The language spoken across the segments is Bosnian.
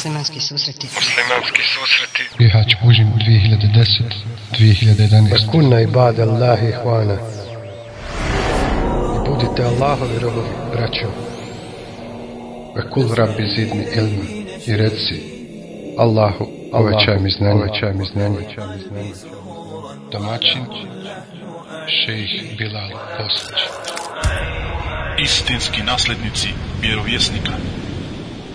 Muslimanski susreti. Muslimanski susreti. Bihać Bužim 2010 2011 Kunna ibada Allahi ihvana. I budite Allahovi robovi, braćo. Ve kul rabbi zidni ilma. I reci Allahu, uvećaj mi znanje, uvećaj mi znanje, uvećaj mi znanje. Domaćin, šejih Bilal Bosnić. istinski naslednici vjerovjesnika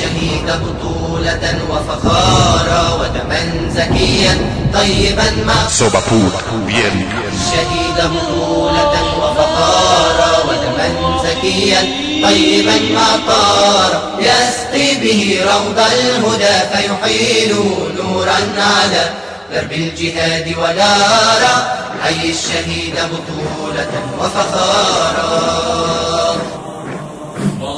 الشهيد بطولة وفخارا ودما زكيا طيبا vjernika الشهيد بطولة وفخارا ودما زكيا طيبا ما طار. يسقي به روض الهدى فيحيل نورا على درب الجهاد ونارا حي الشهيد بطولة وفخارا.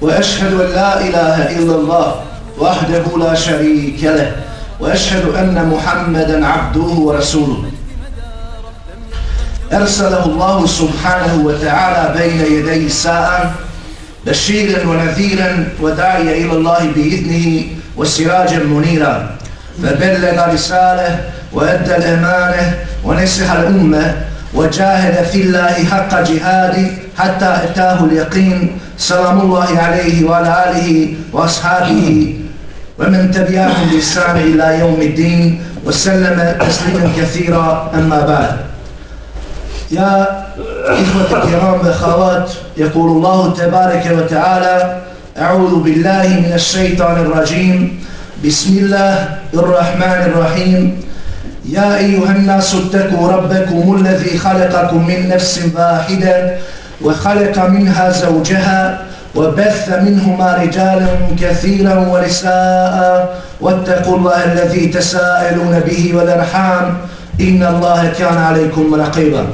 وأشهد أن لا إله إلا الله وحده لا شريك له وأشهد أن محمدا عبده ورسوله. أرسله الله سبحانه وتعالى بين يدي الساعة بشيرا ونذيرا وداعيا إلى الله بإذنه وسراجا منيرا. فبلغ رسالة وأدى الأمانة ونسح الأمة وجاهد في الله حق جهاده حتى أتاه اليقين سلام الله عليه وعلى آله وأصحابه ومن تبعهم بإحسان إلى يوم الدين وسلم تسليما كثيرا. أما بعد يا إخوة الكرام والأخوات يقول الله تبارك وتعالى أعوذ بالله من الشيطان الرجيم. بسم الله الرحمن الرحيم. يا أيها الناس اتقوا ربكم الذي خلقكم من نفس واحدة وخلق منها زوجها وبث منهما رجالا كثيرا ونساء. واتقوا الله الذي تساءلون به والأرحام. إن الله كان عليكم رقيبا.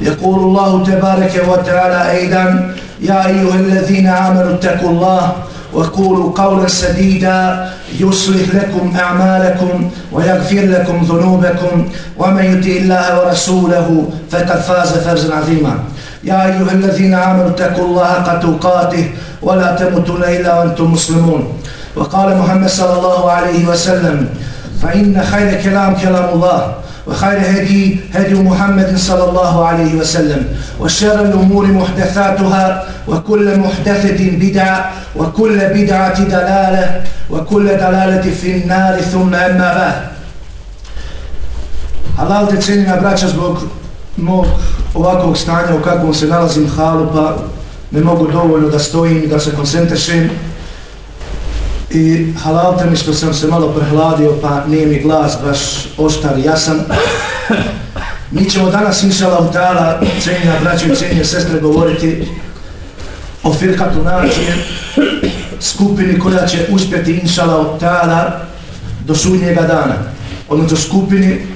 يقول الله تبارك وتعالى أيضا يا أيها الذين آمنوا اتقوا الله وقولوا قولا سديدا يصلح لكم أعمالكم ويغفر لكم ذنوبكم. ومن يطع الله ورسوله فقد فاز فوزا عظيما. يا أيها الذين آمنوا اتقوا الله حق تقاته ولا تموتن إلا وأنتم مسلمون. وقال محمد صلى الله عليه وسلم فإن خير كلام كلام الله وخير هدي هدي محمد صلى الله عليه وسلم وشر الأمور محدثاتها وكل محدثة بدعة وكل بدعة دلالة وكل دلالة في النار ثم أما بعد. Halal te cijenina braća zbog mog ovakvog stanja u kakvom se nalazim halu pa ne mogu dovoljno da stojim da se koncentrišem i halavte mi što sam se malo prehladio pa nije mi glas baš oštar i jasan. Mi ćemo danas inša Allah cijenja cijenina braća i cijenje sestre govoriti o firkatu nađe, skupini koja će uspjeti inša Allah do sudnjega dana. Odnosno skupini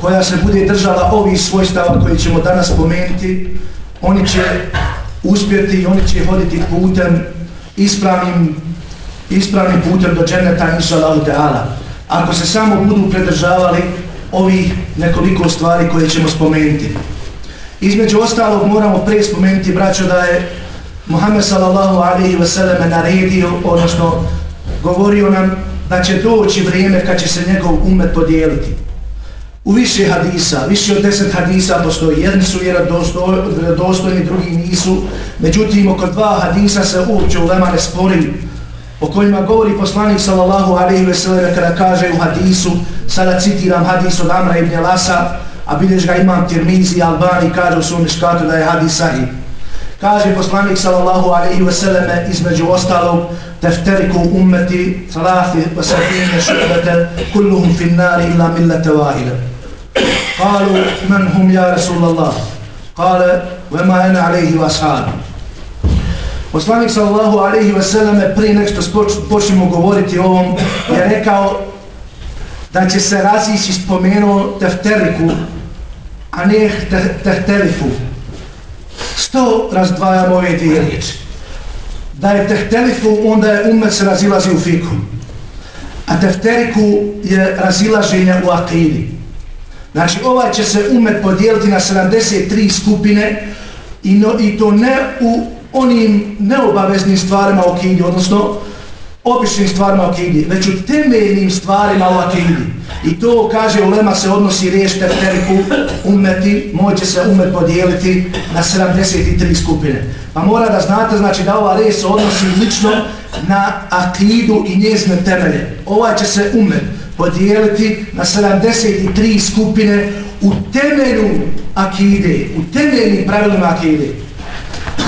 koja se bude držala ovih svojstava koji ćemo danas spomenuti, oni će uspjeti i oni će hoditi putem ispravnim ispravnim putem do dženeta inša Allah ta'ala. Ako se samo budu predržavali ovih nekoliko stvari koje ćemo spomenuti. Između ostalog moramo prije spomenuti, braćo, da je Muhammed sallallahu alaihi wa sallam naredio, odnosno govorio nam da će doći vrijeme kad će se njegov umet podijeliti. U više hadisa, više od deset hadisa postoji, jedni su vjerodostojni, drugi nisu, međutim oko dva hadisa se uopće u lema ne spori o kojima govori poslanik sallallahu alaihi ve sellem kada kaže u hadisu, sada citiram hadis od Amra ibn Lasa, a bilješ ga imam Tirmizi Albani, kaže u svom miškatu da je hadis sahih. Kaže poslanik sallallahu alaihi ve selleme između ostalog tefteriku ummeti salafi wa sahine šubete kulluhum finnari ila millete vahile. قالوا من هم يا رسول الله قال وما أنا عليه ashabi. Poslanik sallallahu alaihi ve selleme prije nešto počnemo govoriti o ovom je rekao da će se razići spomenuo tefteriku a ne tehtelifu. što razdvajamo ove dvije riječi. Da je tehtelifu, onda je umet se razilazi u fiku. A tefteriku je razilaženje u akidi. Znači, ovaj će se umet podijeliti na 73 skupine i, no, i to ne u onim neobaveznim stvarima u akidi, odnosno običnim stvarima u akidi, već u temeljnim stvarima u akidi. I to, kaže, ulema se odnosi riješ tefteriku umeti, moće se umet podijeliti na 73 skupine. Pa mora da znate, znači, da ova riješ se odnosi lično na akidu i njezne temelje. Ovaj će se umet podijeliti na 73 skupine u temelju akide, u temeljnim pravilima akide.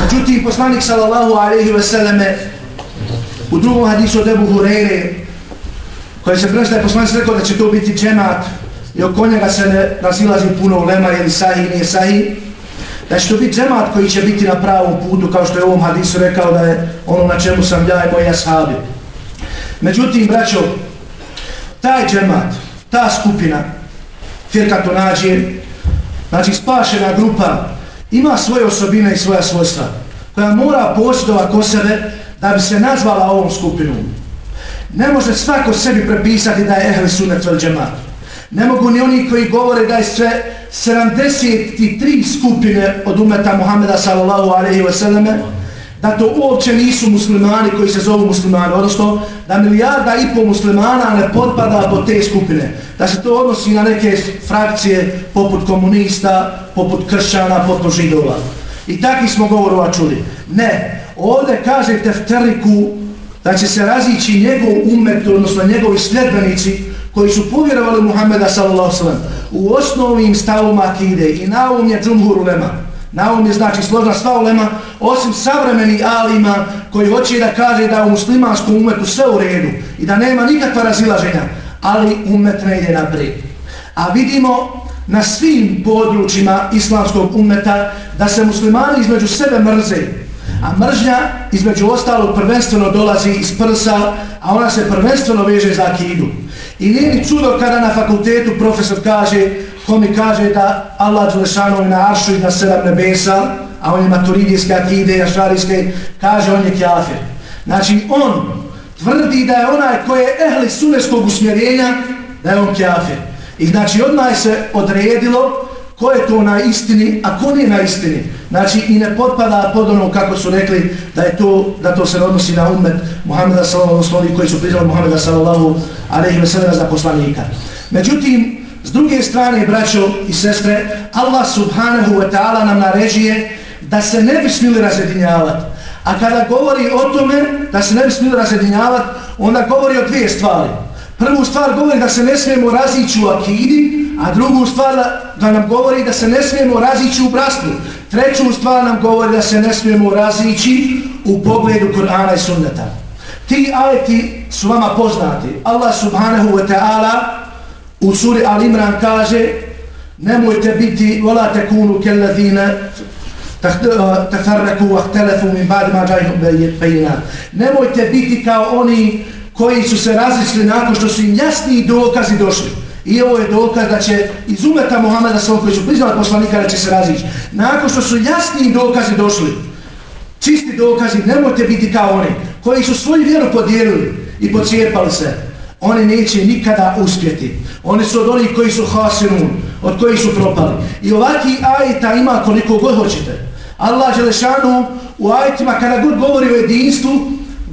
Međutim, poslanik sallallahu alaihi ve selleme u drugom hadisu od Ebu Hureyre koji se prenosi da je poslanik rekao da će to biti džemat i oko njega se ne razilazi puno ulema ili sahi nije sahi da će to biti džemat koji će biti na pravom putu kao što je u ovom hadisu rekao da je ono na čemu sam ja i moji ashabi međutim braćo taj džemat ta skupina firka to nađe znači spašena grupa ima svoje osobine i svoja svojstva koja mora posjedova ko sebe da bi se nazvala ovom skupinom Ne može svako sebi prepisati da je ehli sunet vel džemat. Ne mogu ni oni koji govore da je sve 73 skupine od umeta Muhammeda sallallahu alaihi wa sallame, da to uopće nisu muslimani koji se zovu muslimani, odnosno da milijarda i pol muslimana ne potpada po te skupine. Da se to odnosi na neke frakcije poput komunista, poput kršćana, poput židova. I takvi smo govorova čuli. Ne, ovdje kaže tefteriku da će se razići njegov umet, odnosno njegovi sljedbenici koji su povjerovali Muhammeda sallallahu sallam u osnovnim stavom akide i na ovom je džumhur ulema. Na ovom je znači složna sva ulema, osim savremeni alima koji hoće da kaže da u muslimanskom umetu sve u redu i da nema nikakva razilaženja, ali umet ne ide naprijed. A vidimo na svim područjima islamskog umeta da se muslimani između sebe mrze, A mržnja između ostalog prvenstveno dolazi iz prsa, a ona se prvenstveno veže za akidu. I nije ni čudo kada na fakultetu profesor kaže, ko mi kaže da Allah Đelešanu je na aršu i na sedam nebesa, a on je maturidijske akide i ašarijske, kaže on je kjafir. Znači on tvrdi da je onaj koji je ehli suneskog usmjerenja, da je on kjafir. I znači odmah se odredilo ko je to na istini, a ko nije na istini. Znači i ne potpada pod ono kako su rekli da je to, da to se odnosi na umet Muhammeda sallallahu alaihi koji su priznali Muhammeda sallallahu alaihi wa za poslanika. Međutim, s druge strane, braćo i sestre, Allah subhanahu wa ta'ala nam naređuje da se ne bi smili razjedinjavati. A kada govori o tome da se ne bi smili razjedinjavati, onda govori o dvije stvari. Prvu stvar govori da se ne smijemo razići u akidi, a drugu stvar da nam govori da se ne smijemo razići u bratstvu. Treću stvar nam govori da se ne smijemo razići u pogledu Kur'ana i sunneta. Ti ajeti su vama poznati. Allah subhanahu wa ta'ala u suri Al-Imran kaže nemojte biti vola tekunu kellezina eh, tafarraku wa min ba'd ma džajhum bejina. Nemojte biti kao oni koji su se različili nakon što su im jasni dokazi došli. I ovo je dokaz da će iz umeta Muhammeda sa koji su priznali poslanika da će se razići. Nakon što su jasni dokazi došli, čisti dokazi, nemojte biti kao oni koji su svoju vjeru podijelili i pocijepali se. Oni neće nikada uspjeti. Oni su od onih koji su hasirun, od kojih su propali. I ovaki ajeta ima koliko god hoćete. Allah Želešanu u ajetima kada god govori o jedinstvu,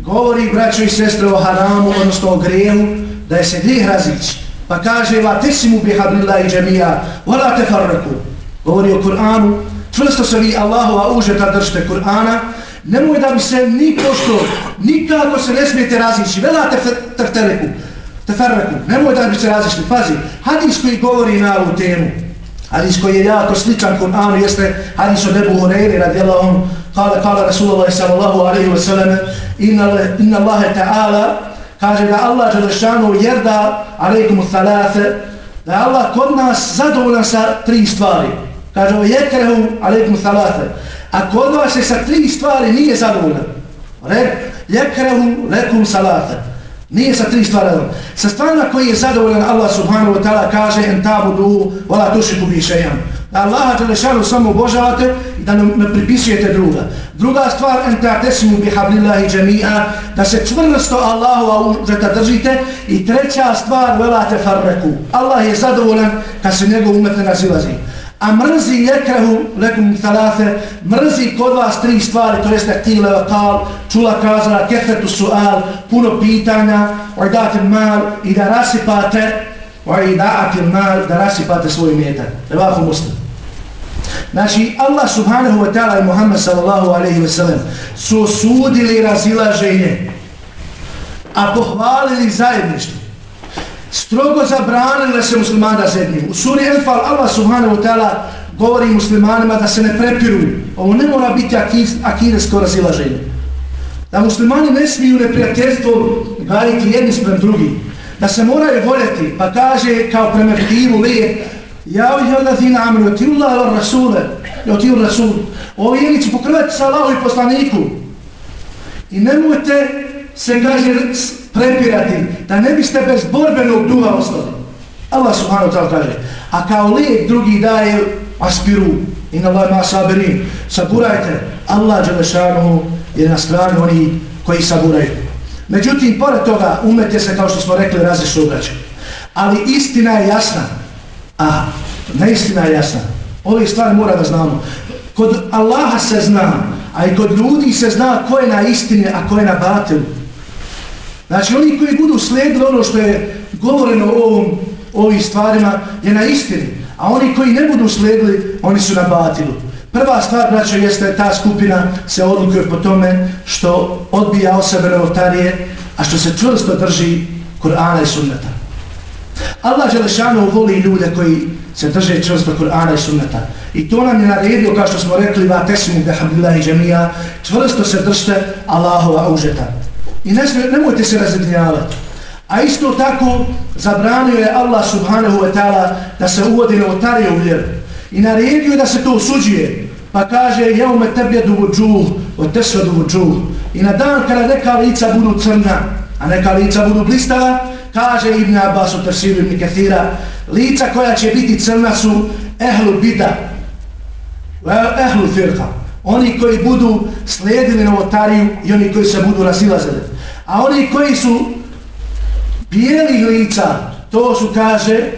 govori braćo i sestre o haramu, odnosno o grehu, da je se grijeh razići. Pa kaže, va tesimu bi hablillahi džemija, vola te farraku. Govori o Kur'anu, čvrsto se vi Allahova užeta držite Kur'ana, Nemoj da bi se ni pošto, nikako se ne smijete razići. Vela te tefereku, nemoj da bi se. Pazi, hadis koji govori na ovu temu, hadis koji je jako sličan Kur'anu, jeste hadis od Ebu Horeire, radijela on, kale, kale Rasulullah sallallahu alaihi wa sallam, inna, inna Allahe ta'ala, kaže da Allah Đelešanu jerda alaikum thalate, da je Allah kod nas zadovoljan sa tri stvari. Kaže, jekrehu alaikum thalate, a kod vas je sa tri stvari nije zadovoljan. Re, jekrehu lekum salate. Nije sa tri stvari. Sa stvarima koji je zadovoljan Allah subhanahu wa ta'ala kaže en tabudu wala tušiku bi šejan. Da Allaha Đelešanu samo obožavate i da ne pripisujete druga. Druga stvar en ta'tesimu bi hablillahi džemija da se čvrsto Allahu užeta držite i treća stvar velate farreku. Allah je zadovoljan kad se njegov umet ne nazilazi a mrzi jekrehu lekum thalate, mrzi kod vas tri stvari, to jeste tile vakal, čula kazala, kefetu sual, puno pitanja, ordate mal i da rasipate, ojdatil mal, da rasipate svoj mjetak. Evahu muslim. Znači, Allah subhanahu wa ta'ala i Muhammed sallallahu alaihi wa sallam su osudili razilaženje, a pohvalili zajedništvo strogo zabranili da se muslimana zedniju. U suri Enfal Allah subhanahu wa ta'ala govori muslimanima da se ne prepiruju. Ovo ne mora biti akidesko razilaženje. Da muslimani ne smiju neprijateljstvo gariti jedni sprem drugi. Da se moraju voljeti. Pa kaže kao premektivu lije Ja ovih odlazina amru, ti Allah ala rasule, jo ti rasul. Ovi jenici pokrvati sa Allahu i poslaniku. I nemojte se kaže prepirati, da ne biste bez borbenog duha ostali. Allah subhanahu ta'ala kaže, a kao lijek drugi daje aspiru, in Allah ma sabirin, saburajte, Allah Đelešanu je na strani oni koji saburaju. Međutim, pored toga, umete se, kao što smo rekli, različno obraća. Ali istina je jasna, a neistina je jasna. Ove stvari mora da znamo. Kod Allaha se zna, a i kod ljudi se zna ko je na istini, a ko je na batilu. Znači oni koji budu slijedili ono što je govoreno o ovom, ovim stvarima je na istini. A oni koji ne budu slijedili, oni su na batilu. Prva stvar, braćo, jeste ta skupina se odlukuje po tome što odbija o sebe a što se čvrsto drži Kur'ana i sunneta. Allah Želešanu voli ljude koji se drže čvrsto Kur'ana i sunneta. I to nam je naredio, kao što smo rekli, va tesimu behamdillahi džemija, čvrsto se držte Allahova užeta. I ne smije, nemojte se razrednjavati. A isto tako zabranio je Allah subhanahu wa ta'ala da se uvodi novotarije u vjeru. I naredio je da se to osuđuje. Pa kaže, jeo me tebe duvo džuh, od tesve duvo džuh. I na dan kada neka lica budu crna, a neka lica budu blistava, kaže Ibn Abbas u Tersiru Ibn Kathira, lica koja će biti crna su ehlu bida, ehlu firka. Oni koji budu slijedili novotariju i oni koji se budu rasilazili. A oni koji su bijelih lica, to su, kaže,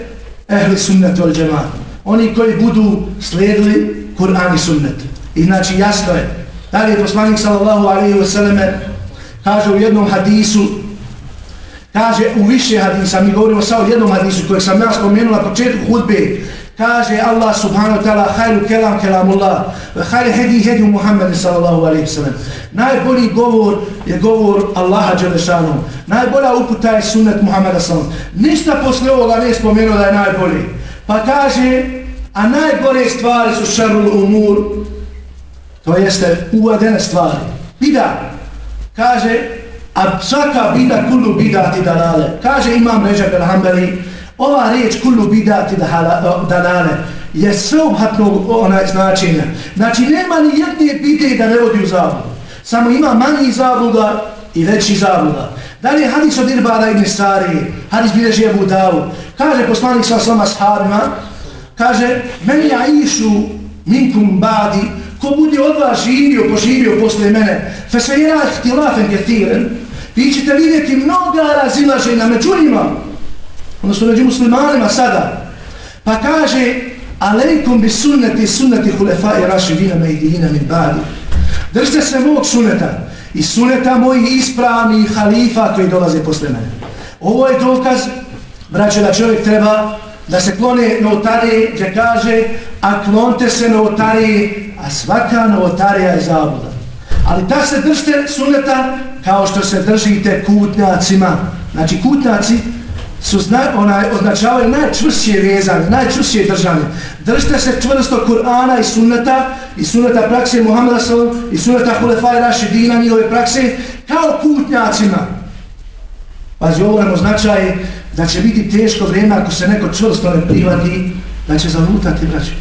ehli sunnet od džemat. Oni koji budu slijedili Kur'an i sunnet. I znači jasno je. Dalje je poslanik sallallahu alaihi wa sallame kaže u jednom hadisu kaže u više hadisa, mi govorimo samo o jednom hadisu kojeg sam ja spomenula na početku hudbe kaže Allah subhanahu wa ta'ala hajlu kelam kelamullah. Hajru hedi hedi Muhammed sallallahu alaihi sallam. Najbolji govor je govor Allaha Đelešanu najbolja uputa je sunnet Muhammeda sallam. Ništa posle ovoga ne spomenuo da je najbolji. Pa kaže a najgore stvari su šarul umur. To jeste uvedene stvari. Bida kaže a svaka bida kulu bida ti dalale. Kaže imam Ređa Belhambeli Ova riječ kullu bidati dalale je sveobhatnog onaj značenja. Znači nema ni jedne bide da ne vodi u zabludu. Samo ima manji zabluda i veći zabluda. Da li je hadis od Irbada ibn Stari, hadis bilježi Ebu Davu, kaže poslanik sa svama sahabima, kaže, meni ja išu minkum badi, ko bude od vas živio, poživio posle mene, fe se je tilafen getiren, vi ćete vidjeti mnoga razilaženja među njima, odnosno među muslimanima sada, pa kaže Aleikum bi sunneti sunneti hulefa i rašidina me idina min badi. Držite se mog sunneta i sunneta mojih ispravnih halifa koji dolaze posle mene. Ovo je dokaz, braće, da čovjek treba da se klone notarije gdje kaže, a klonte se notarije a svaka notarija je zabuda. Ali da se držite suneta kao što se držite kutnjacima. Znači kutnjaci su zna, onaj, označavaju najčvršće vezane, najčvršće držanje. Držite se čvrsto Kur'ana i sunneta, i sunneta prakse Muhammeda sallam, i sunneta Hulefaj Rašidina, njihove prakse, kao kutnjacima. Pazi, ovo nam označaje da će biti teško vrijeme ako se neko čvrsto ne prihvati, da će zalutati, braći.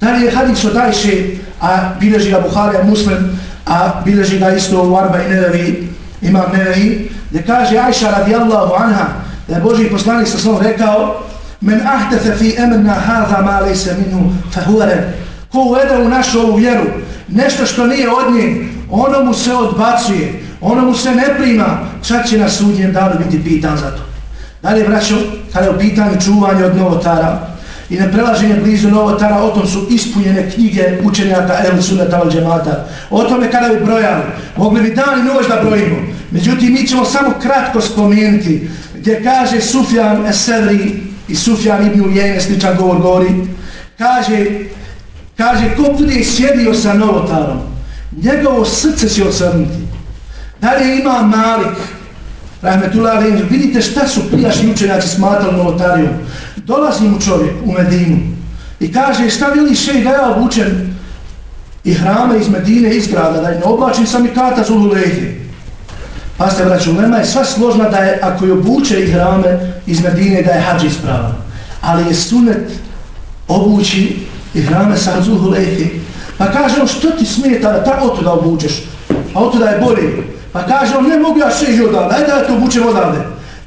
Dalje je hadis od Ajše, a bileži ga Buharija muslim, a bileži ga isto u Arba i Nevevi, imam Nevevi, gdje kaže Ajša radijallahu anha, da je Boži poslanik sa svom rekao men ahtefe fi emna hadha ma lejse minhu fahuare ko uvede u našu ovu vjeru nešto što nije od nje ono mu se odbacuje ono mu se ne prima čak će na sudnjem danu biti pitan za to. Dalje braćo kada je u pitanju čuvanje od novotara i na prelaženje blizu novotara o tom su ispunjene knjige učenjaka El Sunata al Džemata o tome kada bi brojali mogli bi dan i noć da brojimo. Međutim mi ćemo samo kratko spomenuti gdje kaže Sufjan Esedri i Sufjan ibn Ujene, sličan govor govori, kaže, kaže, ko bude sjedio sa novotarom, njegovo srce će osrnuti. Dalje ima Malik, Rahmetullah Alim, vidite šta su prijašnji učenjaci smatrali novotarijom. Dolazi mu čovjek u Medinu i kaže, šta vili šej da ja obučen i hrame iz Medine, iz grada, da je ne oblačim sam i kata Zululejhe lehi. Pa ste braću, lema je sva složna da je, ako je obuče i hrame iz Medine, da je hađ ispravan. Ali je sunet obući i hrame sa zuhu lehi. Pa kaže on, što ti smeta da tako to da obučeš? Pa A oto da je bolje. Pa kaže on, ne mogu ja še i odavde, ajde da to obučem odavde.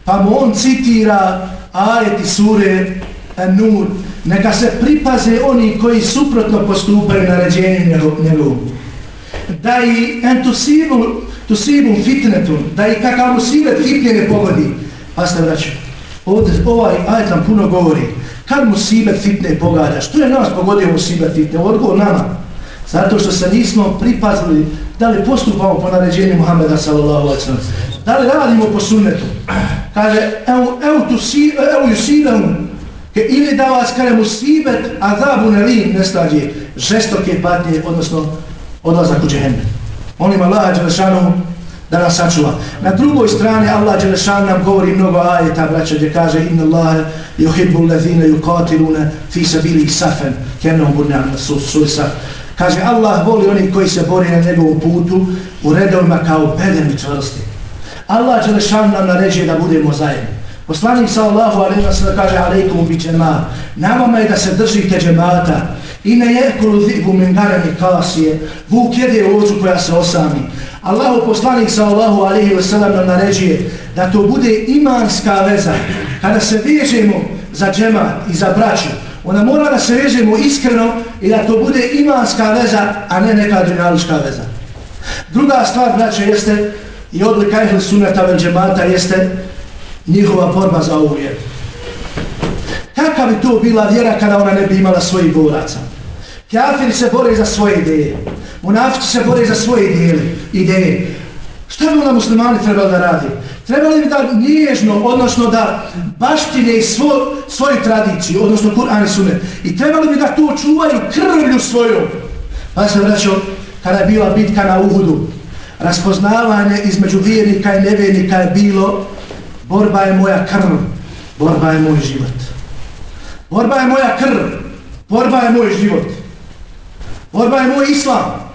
Pa mu on citira ajeti sure Nur, neka se pripaze oni koji suprotno postupaju na ređenju njegovu. Da i entusivu tu sibum fitnetu, da i kakav musibet fitne ne pogodi. Pa ste vraću, ovdje ovaj ajet nam puno govori, kad musibet fitne pogada, što je nas pogodio musibet fitne? Odgovor nama. Zato što se nismo pripazili da li postupamo po naređenju Muhammeda sallallahu alaihi sallam. Da li radimo po sunnetu. Kaže, evo, evo tu si, evo ju sibem, ke ili da vas kare musibet, a zabu ne li nestađe žestoke patnje, odnosno odlazak u džehennem. Molim Allaha Đelešanu da nas sačuva. Na drugoj strani Allah Đelešan nam govori mnogo ajeta, braća, gdje kaže Inna Allahe yuhibbu lezine yuqatilune fi sabili safen kenom burnjama sulisa. Kaže Allah voli oni koji se bori na njegovom putu u redovima kao bedeni čvrsti. Allah Đelešan nam naređuje da budemo zajedni. Poslanik sallallahu alaihi wa sallam kaže alaikum bi džema. vama je da se držite džemata. I ne je kolu zibu mengarani kasije. Vuk jede ovcu koja se osami. Allahu poslanik sallallahu alaihi wa sallam nam naređuje da to bude imanska veza. Kada se vežemo za džemat i za braću, ona mora da se vežemo iskreno i da to bude imanska veza, a ne neka drinalička veza. Druga stvar, braće, jeste i odlika ehli sunata vel džemata jeste njihova borba za ovu vjeru. Kakav bi to bila vjera kada ona ne bi imala svojih boraca? Kafiri se bore za svoje ideje. Munafici se bore za svoje ideje. ideje. Šta bi onda muslimani trebali da radi? Trebali bi da nježno, odnosno da baštine svo, svoju tradiciju, odnosno Kur'an i Sunet. I trebali bi da to čuvaju krvlju svoju. Pa se vraćao, kada je bila bitka na Uhudu, raspoznavanje između vjernika i nevjernika je bilo Borba je moja krv, borba je moj život. Borba je moja krv, borba je moj život. Borba je moj islam.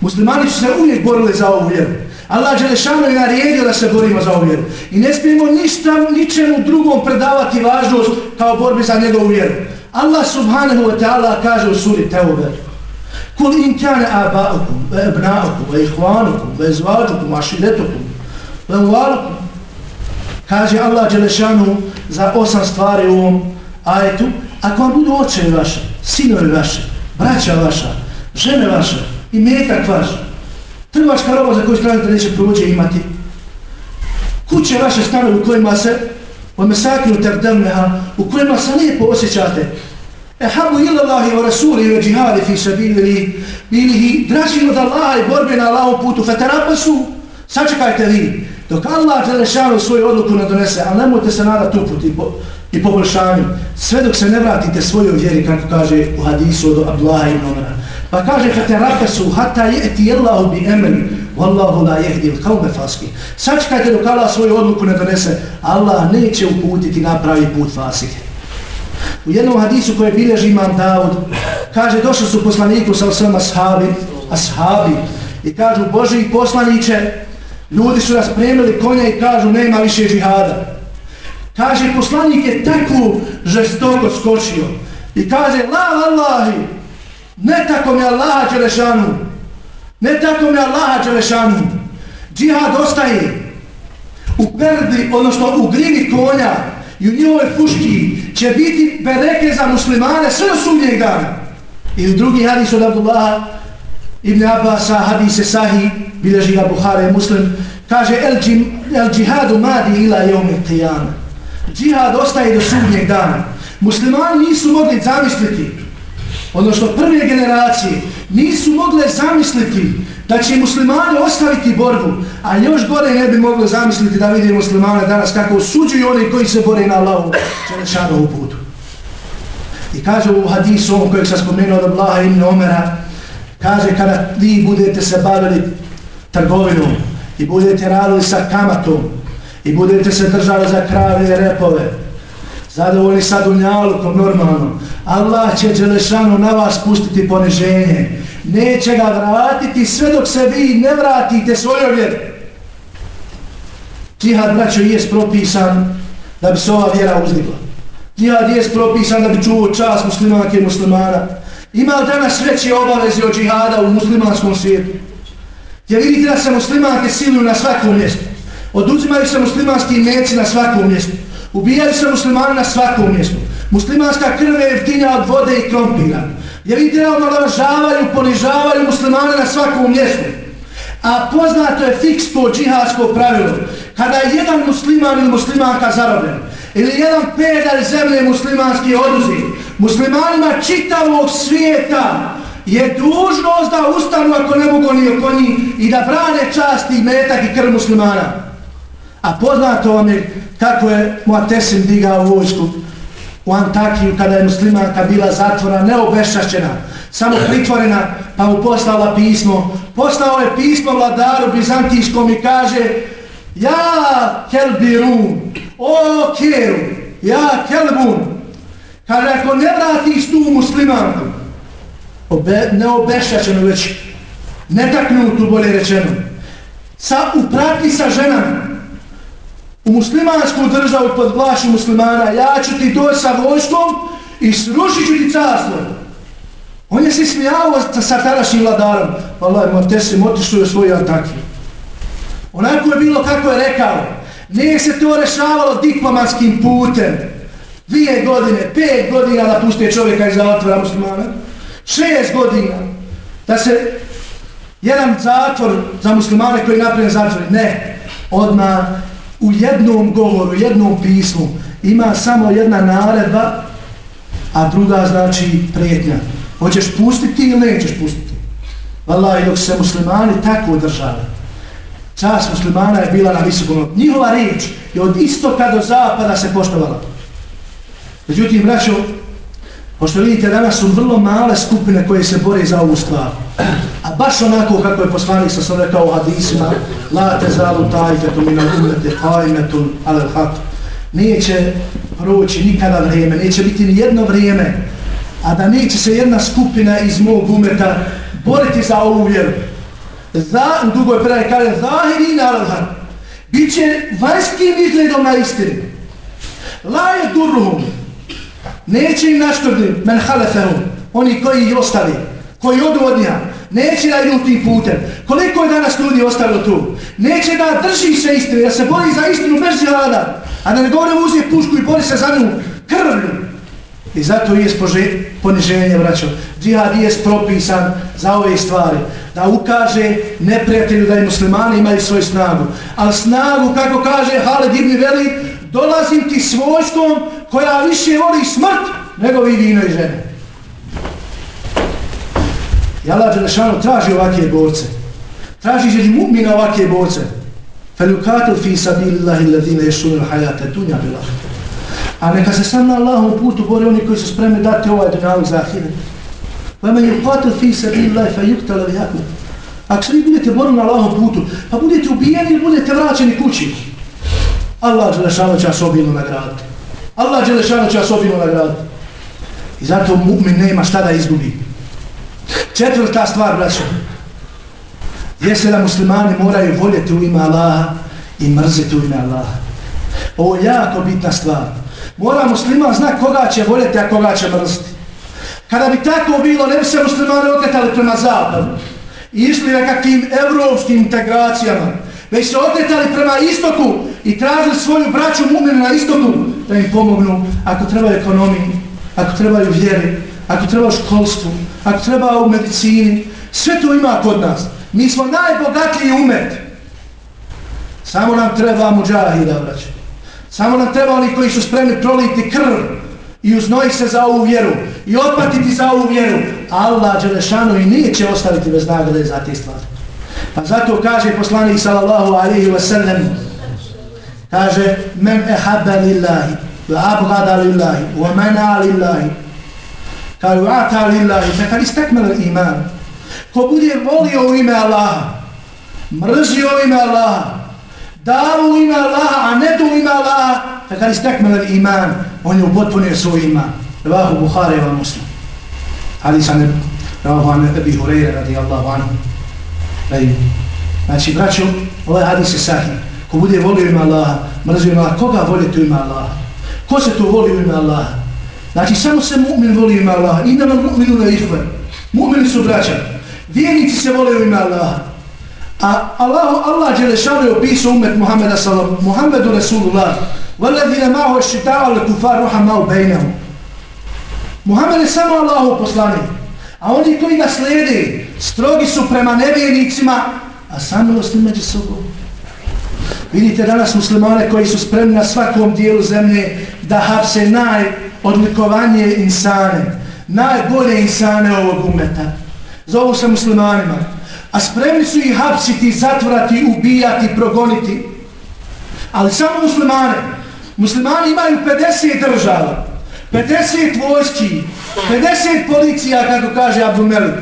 Muslimani su se uvijek borili za ovu vjeru. Allah Đelešanu je naredio da se borimo za ovu vjeru. I ne smijemo ništa, ničemu drugom predavati važnost kao borbi za njegovu vjeru. Allah subhanahu wa ta'ala kaže u suri Teube Kul in kane aba'ukum, ebna'ukum, ihvanukum, bezvađukum, aširetukum, uvalukum. Kaže Allah Đelešanu za osam stvari u ovom ajetu, ako vam budu očevi vaše, sinovi vaše, braća vaša, žene vaše i metak vaš, trvačka roba za koju stranite neće prođe imati, kuće vaše stanovi u kojima se od mesakinu terdemneha, u kojima se lijepo osjećate, Ehabu illallahi wa rasuli wa džihadi fi sabili bilihi, draži od Allaha i borbe na Allahom putu, feterapasu, sačekajte vi, Dok Allah Đelešanu svoju odluku ne donese, ali nemojte se nadati uputi, i, po, poboljšanju, sve dok se ne vratite svojoj vjeri, kako kaže u hadisu od Abdullah ibn Omara. Pa kaže hata rakasu, hata jeti Allahu bi emen, Wallahu la jehdi il kaume faski. Sačekajte dok Allah svoju odluku ne donese. Allah neće uputiti na pravi put fasike. U jednom hadisu koje bilježi imam Davud, kaže došli su poslaniku sa osvama ashabi, ashabi, i kažu Boži poslaniće, ljudi su raspremili konja i kažu nema više žihada. Kaže poslanik je tako žestoko skočio i kaže la Allahi, ne tako mi Allaha Đelešanu, ne tako mi Allaha Đelešanu, džihad ostaje u perdi, odnosno u grini konja i u njihovoj puški će biti bereke za muslimane sve do sudnjeg dana. I u drugi hadis od Abdullaha Ibn Abbasa, hadise Sahih, bilježi ga Buhara Muslim, kaže el, džim, el džihadu madi ila jome qiyana. Džihad ostaje do sudnjeg dana. Muslimani nisu mogli zamisliti, odnosno prve generacije, nisu mogle zamisliti da će muslimani ostaviti borbu, a još gore ne bi mogli zamisliti da vidi muslimane danas kako osuđuju oni koji se bore na Allahu Čelešanovu putu. I kaže u hadisu ovom kojeg sam spomenuo od Blaha i Omera, kaže kada vi budete se bavili trgovinom i budete radili sa kamatom i budete se držali za krave i repove, zadovoljni sa dunjalukom normalno, Allah će Đelešanu na vas pustiti poniženje, neće ga vratiti sve dok se vi ne vratite svojoj vjeru. Džihad, braćo, je propisan da bi se ova vjera uzdigla. Džihad je propisan da bi čuo čas muslimanke i muslimana. Ima li danas veće obaveze od džihada u muslimanskom svijetu? Jer vidite da se muslimanke siluju na svakom mjestu. Oduzimaju se muslimanski meci na svakom mjestu. Ubijaju se muslimani na svakom mjestu. Muslimanska krv je jeftinja od vode i krompira. Jer vidite da ponižavaju muslimane na svakom mjestu. A poznato je fiksko džihadsko pravilo. Kada je jedan musliman ili muslimanka zarobljen, ili jedan pedal zemlje muslimanski oduzi, muslimanima čitavog svijeta je dužnost da ustanu ako ne mogu ni oko njih i da brane čast i metak i krv muslimana. A poznato vam je kako je Muatesim digao vojsku u Antakiju kada je muslimanka bila zatvora, neobešašćena, samo pritvorena, pa mu poslala pismo. Poslao je pismo vladaru Bizantijskom i kaže Ja, Kelbirun, o Keru, ja, Kelbun, kaže, ako ne vratiš tu muslimanku, obe, neobešašćenu već, netaknutu, bolje rečeno, sa, uprati sa ženama, u muslimansku državu pod vlašu muslimana, ja ću ti doći sa vojskom i srušit ću ti carstvo. On je se smijao sa tadašnjim vladarom. Allah, ma te se motišuju svoju atakiju. Onako je bilo kako je rekao. Nije se to rešavalo diplomatskim putem. Dvije godine, pet godina da puste čovjeka iz zatvora muslimana. Šest godina. Da se jedan zatvor za muslimane koji napravljen zatvor. Ne. Odmah u jednom govoru, jednom pismu ima samo jedna naredba, a druga znači prijetnja. Hoćeš pustiti ili nećeš pustiti? Valah, dok se muslimani tako držali, čas muslimana je bila na visokom. Njihova riječ je od istoka do zapada se poštovala. Međutim, braćo, pošto vidite, danas su vrlo male skupine koje se bore za ovu stvar. A baš onako kako je poslanik sa sam rekao u hadisima, la te zalu tajfetu mina umete hajmetun ale hat. Neće proći nikada vrijeme, neće biti ni jedno vrijeme, a da neće se jedna skupina iz mog umeta boriti za ovu vjeru. Za, u dugoj predaje kaže, zahiri na. Biće vanjskim izgledom na istini. La je durruhum. Neće im naštobni men halefehum. Oni koji ih ostavi, koji odu od nja neće da idu tim putem. Koliko je danas ljudi ostalo tu? Neće da drži se istine, da se bori za istinu bez džihada, a da ne govore uzije pušku i bori se za nju krvlju. I zato je poniženje, braćo. Džihad je propisan za ove stvari. Da ukaže neprijatelju da i muslimani imaju svoju snagu. Ali snagu, kako kaže Haled ibn Velid, dolazim ti s vojskom koja više voli smrt nego vi vino i žene. Allah Đelešanu traži ovakve borce. Traži želji mu'mina ovakve borce. Felukatu fi sabilillahi lezine jesunil hajate dunja bilah. A neka se sam na Allahom putu bore oni koji su spremni dati ovaj dunjavnik za ahiret. Vama je ukatil fi sabilillahi fa yuktala vijakne. Ako se vi budete borili na Allahom putu, pa budete ubijeni ili budete vraćeni kući. Allah Đelešanu će vas obilno nagraditi. Allah Đelešanu će vas obilno nagraditi. I zato mu'min nema šta da izgubi. Četvrta stvar, braćo, jeste da muslimani moraju voljeti u ime Allaha i mrziti u ime Allaha. Ovo je jako bitna stvar. Mora musliman zna koga će voljeti, a koga će mrziti. Kada bi tako bilo, ne bi se muslimani okretali prema zapadu i išli nekakvim evropskim integracijama, već se okretali prema istoku i traže svoju braću muminu na istoku da im pomognu ako treba ekonomiji, ako trebaju vjeri, ako trebaju školstvu, ako treba u medicini, sve to ima kod nas. Mi smo najbogatiji umet. Samo nam treba muđahida, braće. Samo nam treba oni koji su spremni proliti krv i uznoji se za ovu vjeru i otpatiti za ovu vjeru. Allah Đelešanu i nije će ostaviti bez nagrade za te stvari. Pa zato kaže poslanik sallallahu alaihi wa sallam kaže men ehabba lillahi wa abgada lillahi wa mena lillahi. Kaže wa ata lillahi. Fe kad iman ko bude volio u ime Allaha mrzio u ime Allaha dao u ime Allaha a ne do u ime Allaha fe kad iman on je upotpunio svoj iman. Ravahu Bukhari wa Muslim. Hadis ane Ravahu ane Ebi Hureyre radijallahu anhu. Znači, braćo, ovaj hadis je sahih. Ko bude volio ima Allaha, mrzio ima Allaha, koga volite u ima Allaha? Ko se to voli ima Allaha? Znači, samo se mu'min voli ima Allaha. I mu'minu na ihve. Mu'mini su braća. Vijenici se vole u ima Allaha. A Allah, Allah Đelešanu je opisao umet Muhammeda sallam, Muhammedu Rasulullah. Valadina mahu je šitava le kufar ruha mau bejnehu. Muhammed je samo Allahov poslanik. A oni koji ga slijede, strogi su prema nevjernicima, a samilosti među sobom. Vidite danas muslimane koji su spremni na svakom dijelu zemlje da hapse najodlikovanije insane, najbolje insane ovog umeta. Zovu se muslimanima. A spremni su ih hapsiti, zatvorati, ubijati, progoniti. Ali samo muslimane. Muslimani imaju 50 država, 50 vojski, 50 policija, kako kaže Abdul Melik.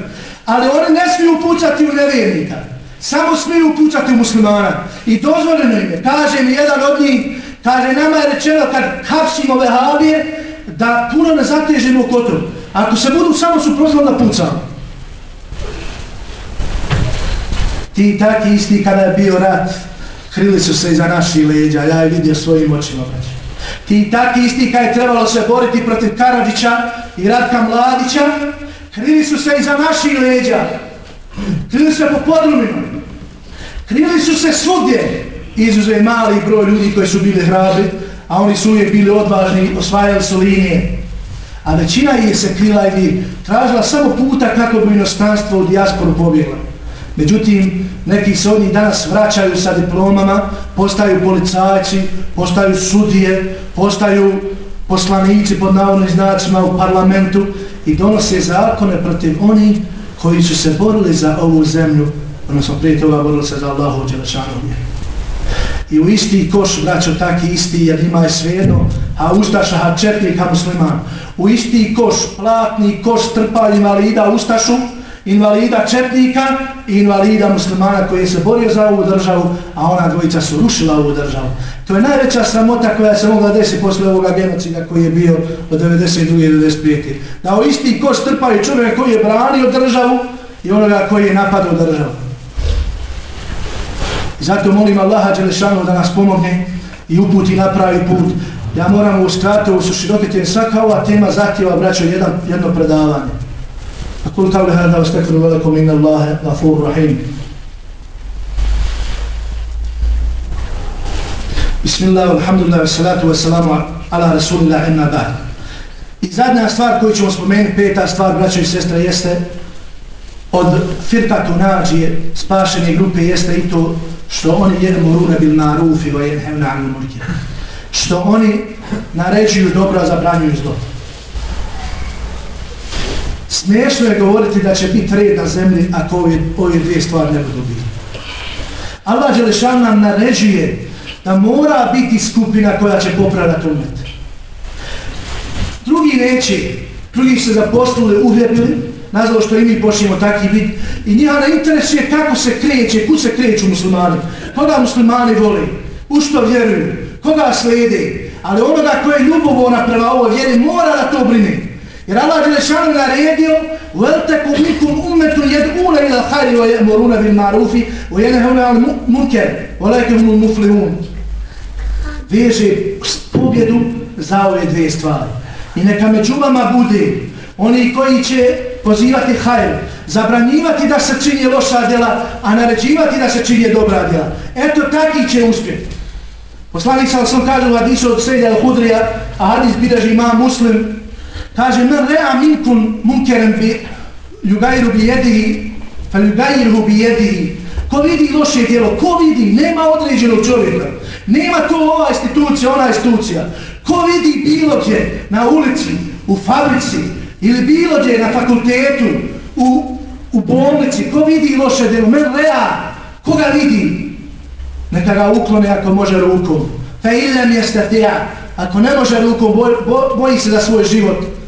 Ali oni ne smiju pucati u nevjernika. Samo smiju pucati muslimana. I dozvoljeno im je. Kaže mi jedan od njih, kaže, nama je rečeno kad hapsimo vehabije, da puno ne zatežimo kotor. Ako se budu samo suprotno da pucamo. Ti taki isti kada je bio rat, krili su se iza naših leđa, ja je vidio svojim očima. Braći. Ti taki isti kada je trebalo se boriti protiv Karadžića i Ratka Mladića, krili su se iza naših leđa. Krili se po podrumima. Krili su se svugdje. Izuze mali broj ljudi koji su bili hrabri, a oni su uvijek bili odvažni, osvajali su linije. A većina je se krila i tražila samo puta kako bi inostanstvo u dijasporu pobjegla. Međutim, neki se od njih danas vraćaju sa diplomama, postaju policajci, postaju sudije, postaju poslanici pod navodnim znacima u parlamentu i donose zakone protiv onih koji su se borili za ovu zemlju, odnosno prije toga borili se za Allahu Đelešanu I u isti koš, braćo, taki isti, jer ima je svejedno, a ustaša, a četnik, a musliman. U isti koš, platni koš, trpa invalida, ustašu, invalida četnika i invalida muslimana koji se borio za ovu državu, a ona dvojica su rušila ovu državu. To je najveća sramota koja se mogla desiti posle ovoga genocida koji je bio od 92. do 95. Da o isti koš trpaju čovjek koji je branio državu i onoga koji je napadao državu. I zato molim Allaha Đelešanu da nas pomogne i uputi napravi put. Ja moram u skratu, u široke svaka ova tema zahtjeva, braćo, jedan, jedno predavanje. أقول قولي هذا واستغفر لكم إن الله غفور رحيم بسم الله والحمد لله والصلاة والسلام على رسول الله إما بعد I zadnja stvar koju ćemo spomenuti, peta stvar, braćo i sestre, jeste od firkatu nađije spašene grupe jeste i to što oni jedemo rune bil narufi o jedhem na'nu murkir. Što oni naređuju dobro, a zabranjuju zlo. Smiješno je govoriti da će biti red na zemlji ako ove, ove dvije stvari ne budu bili. Allah Đelešan nam naređuje da mora biti skupina koja će popravati umet. Drugi neće, drugi se zaposlili, uvjerili, nazvao što i mi počnemo takvi biti. I njiha ne interesuje kako se kreće, kud se kreću muslimani. Koga muslimani vole, u što vjeruju, koga slijede. Ali onoga koje je ljubovona prema ovoj vjeri mora da to brine. Jer Allah je lešanu naredio وَلْتَكُ مِكُمْ أُمَّةٌ يَدْعُونَ إِلَى الْخَيْرِ وَيَأْمُرُونَ بِالْمَعْرُوفِ وَيَنْهَوْنَ عَنِ الْمُنكَرِ وَلَكِنْ هُمُ الْمُفْلِحُونَ Veže pobjedu za ove dvije stvari. I neka među vama bude oni koji će pozivati hajr, zabranjivati da se čini loša djela, a naređivati da se čini dobra djela. Eto, taki će uspjeti. Poslanik sam sam kaže u hadisu od Sejda al-Hudrija, a hadis bidaži ima muslim, kaže, men rea minkum munkeren bi ljugajru bi jedihi, fa ljugajru bi jedihi. Ko vidi loše djelo, ko vidi, nema određenog čovjeka, nema to ova institucija, ona institucija. Ko vidi bilo gdje, na ulici, u fabrici, ili bilo gdje na fakultetu, u, u bolnici, ko vidi loše djelo, men rea, koga vidi, neka ga uklone ako može rukom. Fe ilem jeste tija, ako ne može rukom, boj, boj, boji se za svoj život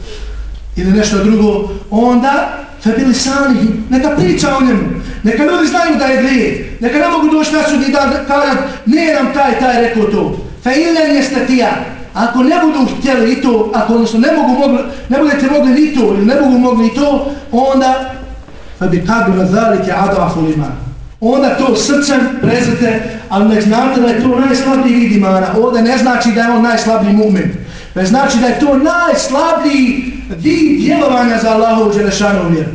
ili nešto drugo, onda febili bili neka priča o njemu, neka ljudi znaju da je grije, neka ne mogu doći na sudi da kada ne nam taj, taj rekao to. Fe ilem jeste tija, ako ne budu htjeli i to, ako odnosno ne mogu mogli, ne budete mogli ni to, ili ne mogu mogli i to, onda fa bi kabi zalike adafu iman. Onda to srcem prezete, ali ne znate da je to najslabiji vid imana. Ovdje ne znači da je on najslabiji mu'min. Već znači da je to najslabiji vid djelovanja za Allahovu Đelešanu vjeru.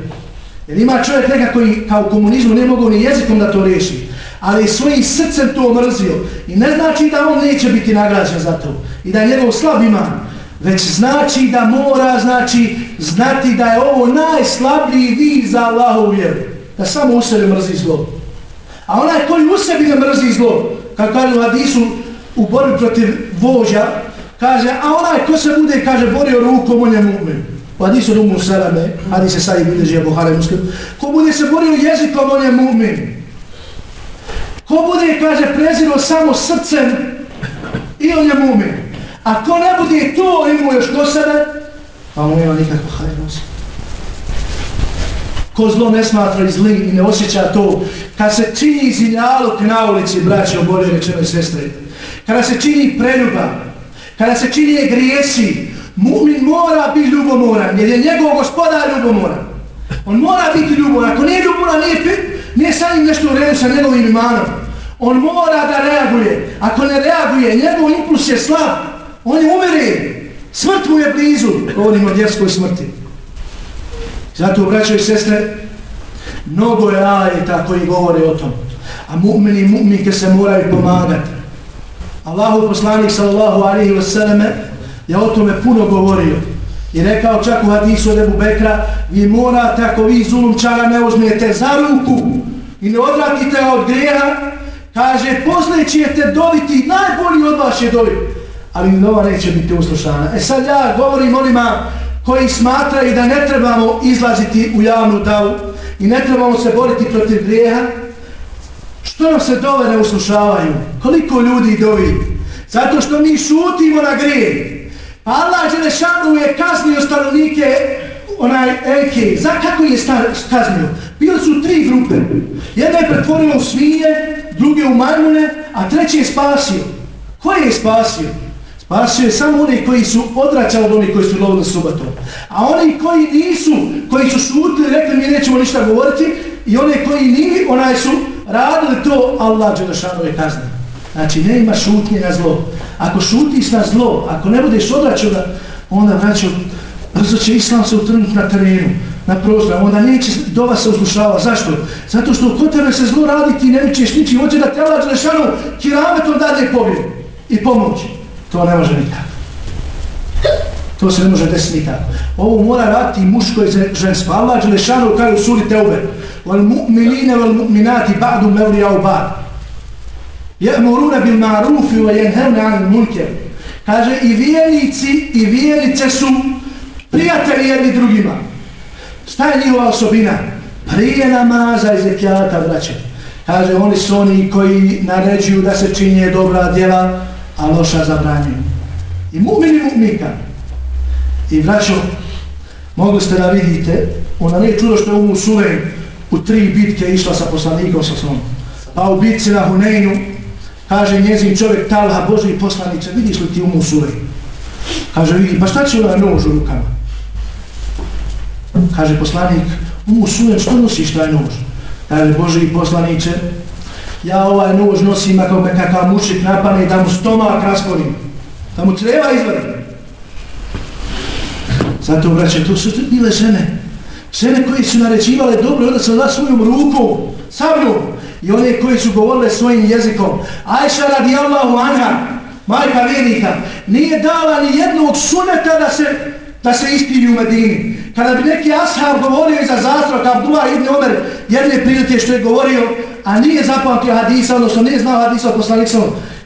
Jer ima čovjek neka koji kao komunizmu ne mogu ni jezikom da to reši, ali svojim srcem to mrzio. I ne znači da on neće biti nagrađen za to. I da je njegov slab iman. Već znači da mora znači znati da je ovo najslabiji vid za Allahovu vjeru. Da samo u sebi mrzi zlo. A onaj koji u sebi ne mrzi zlo, kao je u hadisu u borbi protiv vođa, kaže, a onaj ko se bude, kaže, borio rukom, on je mu'min. U hadisu rumu selame, hadis se sad i bilježi Buhara muslim, ko bude se borio jezikom, on je mu'min. Ko bude, kaže, prezirao samo srcem, i on je mu'min. A ko ne bude to imao još do sebe, pa on nema nikakva hajnost. Ko zlo ne smatra i zli i ne osjeća to, kad se čini zinjalog na ulici, braće, obolje rečeno i sestre, kada se čini preljubav, kada se činije grijesi, mumin mora biti ljubomoran, jer je njegov gospodar ljubomoran. On mora biti ljubomoran. Ako nije ljubomoran, nije, nije sa njim nešto u redu sa njegovim imanom. On mora da reaguje. Ako ne reaguje, njegov impuls je slab. On je umire. Smrt mu je blizu. Govorimo o djevskoj smrti. Zato, braćo i sestre, mnogo je ajeta koji govore o tom. A mu'mini i mu'minke se moraju pomagati. Allahu poslanik sallallahu alaihi wa sallame je o tome puno govorio. I rekao čak u hadisu od Ebu Bekra, vi morate ako vi zulumčara ne uzmijete za ruku i ne odvratite od grijeha, kaže, posle ćete dobiti, najbolji od vas će dobiti. Ali nova neće biti uslušana. E sad ja govorim onima koji smatraju da ne trebamo izlaziti u javnu davu i ne trebamo se boriti protiv grijeha, što nam se dove ne uslušavaju? Koliko ljudi dovi? Zato što mi šutimo na grijeh. Pa Allah Đelešanu je kaznio stanovnike onaj Eke. Za kako je kaznio? Bili su tri grupe. Jedna je pretvorila u svinje, druge u majmune, a treći je spasio. Ko je spasio? Spasio je samo oni koji su odraćali od onih koji su lovili subatom. A oni koji nisu, koji su šutili, rekli mi nećemo ništa govoriti, i one koji nije, onaj su radili to, Allah Đelešanove kazne. Znači, ne ima šutnje na zlo. Ako šutiš na zlo, ako ne budeš odraćao da, onda vraćao, brzo će Islam se utrniti na terenu, na prostor, onda neće do vas se uslušava. Zašto? Zato što kod tebe se zlo radi, ti ne vićeš ničim, hoće da te Allah Đelešanu kirametom dade pobjed i pomoć. To ne može nikako. To se ne može desiti nikako. Ovo mora raditi muško i žensko. Allah Đelešanu kao u suri Teube. Wal mu'minine wal mu'minati ba'du mevlija u ba'du. Je'muruna bil. Kaže i vijenici i vijenice su prijatelji jedni drugima. Šta je njihova osobina? Prije namaza i zekijata, braće. Kaže, oni su oni koji naređuju da se činje dobra djela, a loša zabranjuju. I mu'mini mu'mika. I braćo, mogli ste da vidite ona nije čudo što je Umu Sulejm u tri bitke išla sa poslanikom sa svom. Pa u bitci na Huneinu, kaže njezin čovjek Talha, Boži poslanice, vidiš li ti Umu Sulejm? Kaže, vidi, pa šta će ona nož u rukama? Kaže poslanik, Umu Sulejm, što nosiš taj nož? Kaže, Boži poslanice, ja ovaj nož nosim ako me kakav mušik napane da mu stomak rasporim, da mu treba izvadim. Zato, braće, to su bile žene, žene koje su naređivale dobro onda na svojom rukom, sa mnom, i one koje su govorile svojim jezikom. Ajša radi Allahu anha, majka vjernika, nije dala ni jednog suneta da se, da se ispiri u Medini. Kada bi neki ashab govorio iza zastroka, Abdullah ibn Omer, jedne prilike što je govorio, a nije zapamtio hadisa, odnosno nije znao hadisa od poslanicom,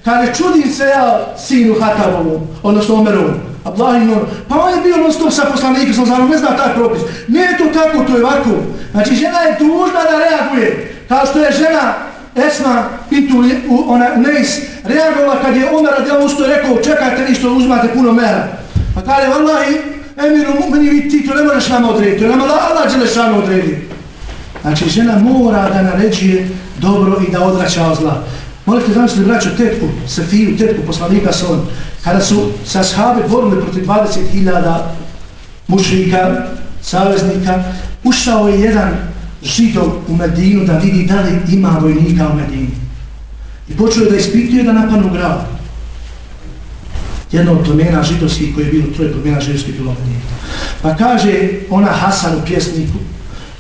kaže, čudim se ja sinu Hatabovu, odnosno Omerovu. Abdullah ibn Omer, pa on je bio non stop sa poslanikom, sam znam, ne zna taj propis. Nije to tako, to je ovako. Znači, žena je dužna da reaguje. Kao što je žena Esma Pintu, ona Neis, reagovala kad je Omer radi usto rekao, čekajte ništo, uzmate puno mera. Pa kada je, vallahi, Emiru, meni vi ti to ne moraš nama odrediti, nama Allah će leš nama odrediti. Znači, žena mora da naređuje dobro i da odraća od zla. Možete zamisliti mislite, braću, tetku, Safiju, tetku poslanika Son, kada su sa shabe borili protiv 20.000 mušnika, saveznika, ušao je jedan židov u Medinu da vidi da li ima vojnika u Medini. I počeo je da ispituje da napanu grad. Jedno od plemena židovskih koji je bilo, troje plemena židovskih bilo u Medini. Pa kaže ona Hasan u pjesniku,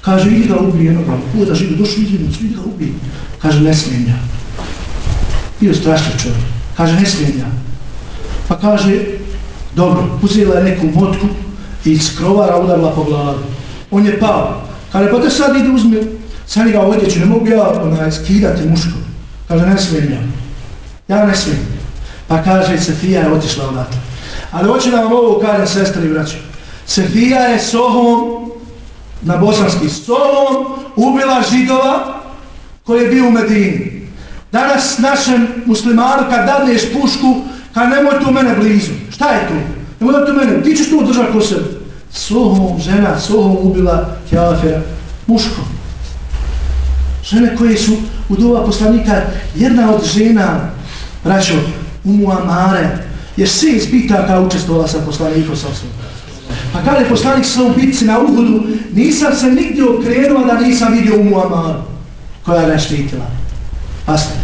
kaže, idi ga ubije jednog, ovo da došli, idi idi ga ubije. Kaže, ne smijem ja. Bio strašni čovjek. Kaže, ne smijem ja. Pa kaže, dobro, uzela je neku motku i iz krovara udarila po glavi. On je pao. Kaže, pa te sad ide uzmi, sad ga odjeću, ne mogu ja onaj, skidati muško. Kaže, ne smijem ja. Ja ne smijem. Pa kaže, Sofija je otišla odatle. Ali hoće da vam ovo kažem, sestri i braći. Sofija je sohom, na bosanski, sohom ubila židova koji je bio u Medini. Danas našem muslimanu kad dadneš pušku, kad nemoj tu mene blizu. Šta je tu? Nemoj tu mene, ti ćeš tu držati ko sebe sohom žena, sohom ubila kjafera, muško. Žene koje su u doba poslanika, jedna od žena, braćo, umu Amare, je sve izbitaka učestvovala sa poslanikom sa osnovom. Pa kada je poslanik sa ovom bitci na Uhudu, nisam se nigdje okrenuo da nisam vidio umu Amaru, koja je naštitila. Pasne.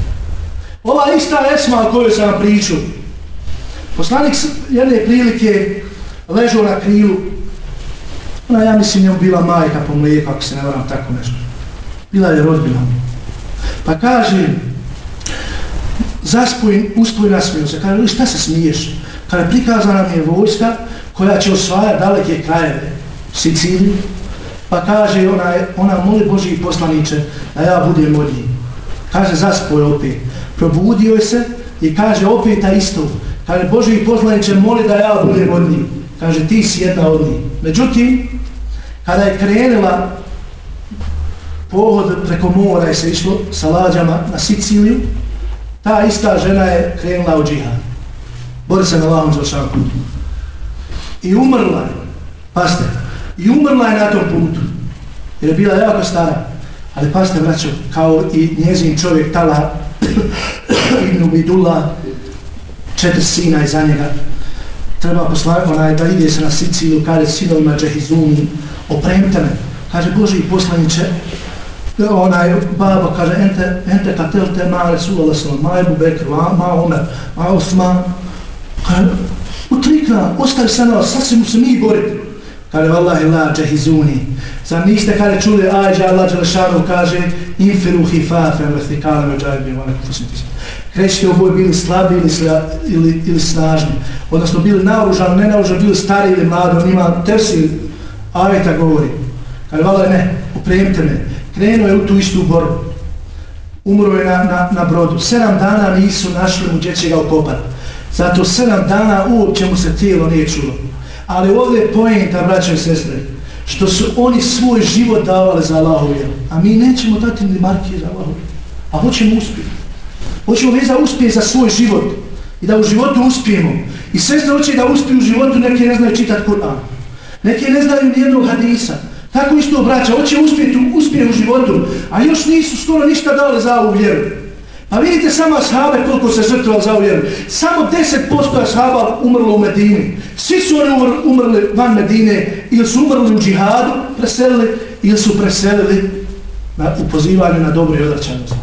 Ova ista esma o kojoj sam pričao, poslanik jedne prilike ležao na krilu Ona, ja mislim, njemu bila majka po mlijeku, ako se ne varam tako nešto. Bila je rodbina. Pa kaže, zaspoj, uspoj nasmiju se. Kaže, šta se smiješ? Kada prikazana mi je vojska koja će osvajati daleke krajeve Siciliju, pa kaže, ona, ona moli Boži poslaniče da ja budem od njih. Kaže, zaspoj opet. Probudio se i kaže, opet ta isto. Kaže, Boži poslaniće, moli da ja budem od njih. Kaže, ti si jedna od njih. Međutim, kada je krenula pohod preko mora i se išlo sa lađama na Siciliju, ta ista žena je krenula u džihad. Bori se na lahom zlošanku. I umrla je, paste, i umrla je na tom putu. Jer je bila jako stara. Ali paste, braćo, kao i njezin čovjek, Tala, Ibn Ubidullah, četiri sina iza njega, treba poslati onaj da ide se na Siciliju, kaže sinovima Džehizumi, opremite me. Kaže, Boži poslaniće, onaj baba kaže, ente, ente katel te ma Resulala sallam, ma Ebu Bekr, ma, ma Omer, ma Osman. Kaže, utrikna, ostavi se na sad se se mi boriti. Kaže, vallahi la džehizuni. Zar niste kada čuli, ajđa Allah Đelešanu kaže, infiru hifafen, vrti kalem od džajbi, vana kufusniti se. Krećite oboj bili slabi ili, sla, ili, ili snažni. Odnosno bili naoružani, ne naoružani, bili stari ili mladi. On ima tersi ajeta govori. Kaže, vallahi ne, upremite me. Krenuo je u tu istu borbu. Umro je na, na, na brodu. Sedam dana nisu našli mu gdje će ga ukopati. Zato sedam dana uopće mu se tijelo nije čulo. Ali ovdje je pojenta, braćo i sestre, što su oni svoj život davali za Allahu vjeru. A mi nećemo dati ni marki za Allahu A hoćemo uspjeti. Hoćemo već uspjeti za svoj život. I da u životu uspijemo. I sestre hoće da uspiju u životu, neki ne znaju čitati Kur'an. Neki ne znaju nijednog hadisa. Tako isto braća, hoće uspjeti uspjeh u životu, a još nisu skoro ništa dali za ovu vjeru. A vidite samo ashabe koliko se žrtvali za ovu vjeru. Samo 10% ashaba umrlo u Medini. Svi su oni umrli van Medine ili su umrli u džihadu, preselili, ili su preselili na, u pozivanju na dobro i odrećanost.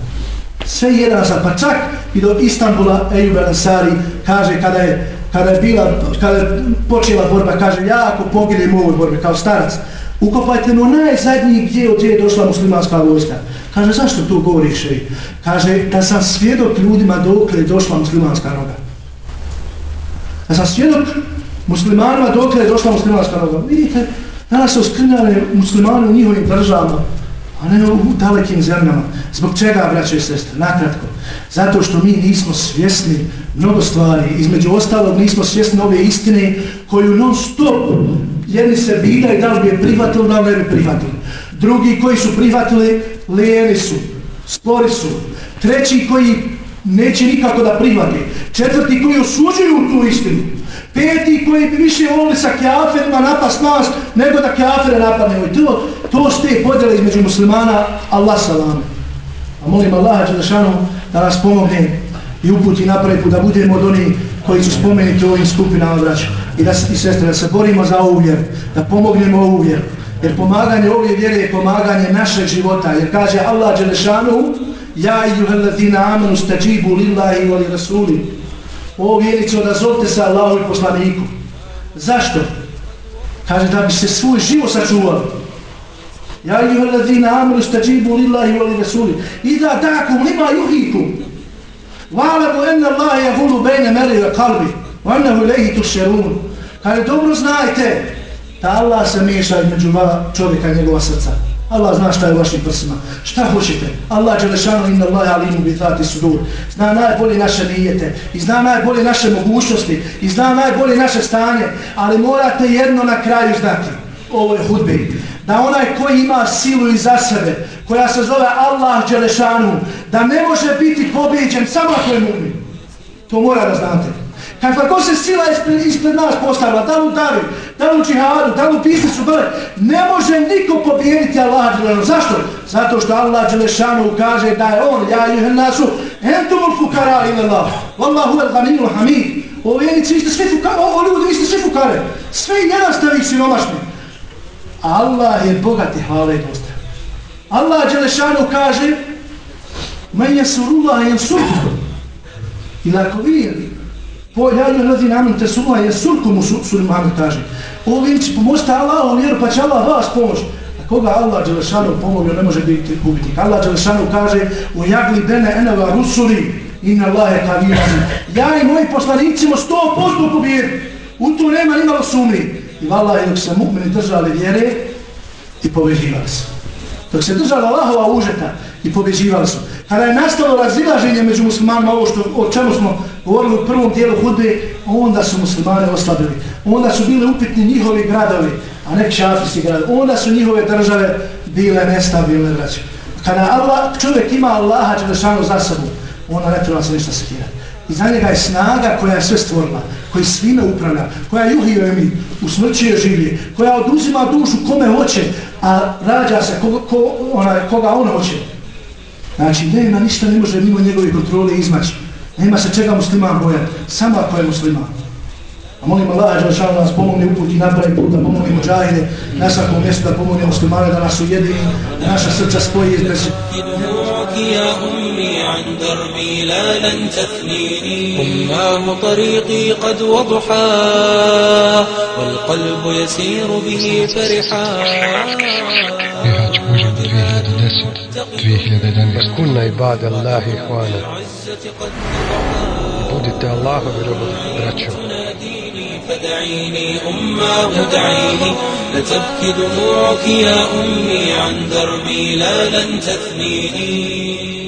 Sve jedan sam, pa čak i do Istanbula Ejub Ansari kaže kada je, kada je bila, kada je počela borba, kaže ja ako poginem u ovoj borbi kao starac, ukopajte mu najzadnji gdje od gdje je došla muslimanska vojska. Kaže, zašto to govoriš? Kaže, da sam svjedok ljudima dokle je došla muslimanska noga. Da sam svjedok muslimanima dokle je došla muslimanska noga. Vidite, danas se oskrinjale muslimani u njihovim državama, a ne u dalekim zemljama. Zbog čega, braće i sestre? Nakratko. Zato što mi nismo svjesni mnogo stvari. Između ostalog nismo svjesni ove istine koju non stop jedni se vidaju da li bi je prihvatili, da li ne bi prihvatili. Drugi koji su prihvatili, lijeni su, spori su. Treći koji neće nikako da prihvati. Četvrti koji osuđuju tu istinu. Peti koji bi više volili sa kjaferima napast nas, nego da kjafere napadnemo. I to, to ste podjele između muslimana, Allah salam. A molim Allaha Đelešanu da nas pomogne i uputi napravi da budemo od onih koji su spomenuti u ovim skupinama braća. I da i sestre, da se borimo za ovu vjeru, da pomognemo ovu vjeru. Jer pomaganje ove vjere je pomaganje našeg života. Jer kaže Allah Đelešanu, Ja i juhelatina amanu stađibu lillahi voli rasuli. O vjerici, odazovite se Allahu i poslaniku. Zašto? Kaže da bi se svoj život sačuvali. Ja i juhelatina amanu stađibu lillahi voli rasuli. I da takum lima juhikum. Valabu enna Allahe je vulu bejne meri ve kalbi. Vannahu lehi tu šerun. Kaže, dobro znajte da Allah se miješa između čovjeka i njegova srca. Allah zna šta je u vašim prsima. Šta hoćete? Allah će lešano inna Allah alimu bitati sudur. Zna najbolje naše nijete. I zna najbolje naše mogućnosti. I zna najbolje naše stanje. Ali morate jedno na kraju znati. Ovo je hudbi. Da onaj koji ima silu iza sebe, koja se zove Allah Đelešanu, da ne može biti pobjeđen samo ako je mu'min. To mora da znate. Kakva god se sila ispred, ispred nas postavila, da li u davi, da li u džihadu, da li u pisnicu, dole, ne može niko pobijediti Allah Đelešanu. Zašto? Zato što Allah Đelešanu kaže da je on, ja i juhen nasu, entumul fukara ila Allah, wallahu el ghaninu hamid. Ovo jenici, vi ste svi fukare, ovo ljudi, vi ste svi fukare. Sve i jedan ste vi siromašni. Allah je bogat i hvala i dosta. Allah Đelešanu kaže, men je surullah je surku. I ako vi Po jadu ljudi namin te suma je surku mu suri Muhammed kaže. O vinci pomozite Allah u vjeru pa će Allah vas pomoći. A koga Allah Đelešanu pomogio ne može biti gubitnik. Allah Đelešanu kaže u jagli bene eneva rusuli in Allahe kavirani. Ja i moji poslanici ćemo sto posto pobijedi. U to nema nimalo sumni. I vallaha dok se mu'mini držali vjere i poveživali se. Dok se držala Allahova užeta i pobeživali su. Kada je nastalo razilaženje među muslimanima, ovo što, o čemu smo govorili u prvom dijelu hudbe, onda su muslimane oslabili. Onda su bili upitni njihovi gradovi, a ne šafijski gradovi. Onda su njihove države bile nestabilne, braće. Kada Allah, čovjek ima Allaha Đelešanu za sobom, onda ne treba se ništa sekirati. I za njega je snaga koja je sve stvorila, koji svime upravlja, koja juhio mi, usmrćuje življe, koja oduzima dušu kome hoće, a rađa se ko, ko, onaj, koga on hoće. Znači, nema ništa, ne može mimo njegove kontrole izmaći. Nema se čega musliman bojati, samo ako je musliman. A molim Allah, da šal nas pomogne uput i napravi put, da pomogne muđahide, na svakom mjestu da pomogne muslimane, da nas ujedini, da naša srca spoji između. يا أمي عن دربي لا لن تثنيني أماه طريقي قد وضحى والقلب يسير به فرحا Bihać Božan 2010, 2011. Kunna ibad Allahi hvana. I budite Allahovi robovi, braćo. فدعيني أماه دعيني لتبكي دموعك يا أمي عن دربي لا لن تثنيني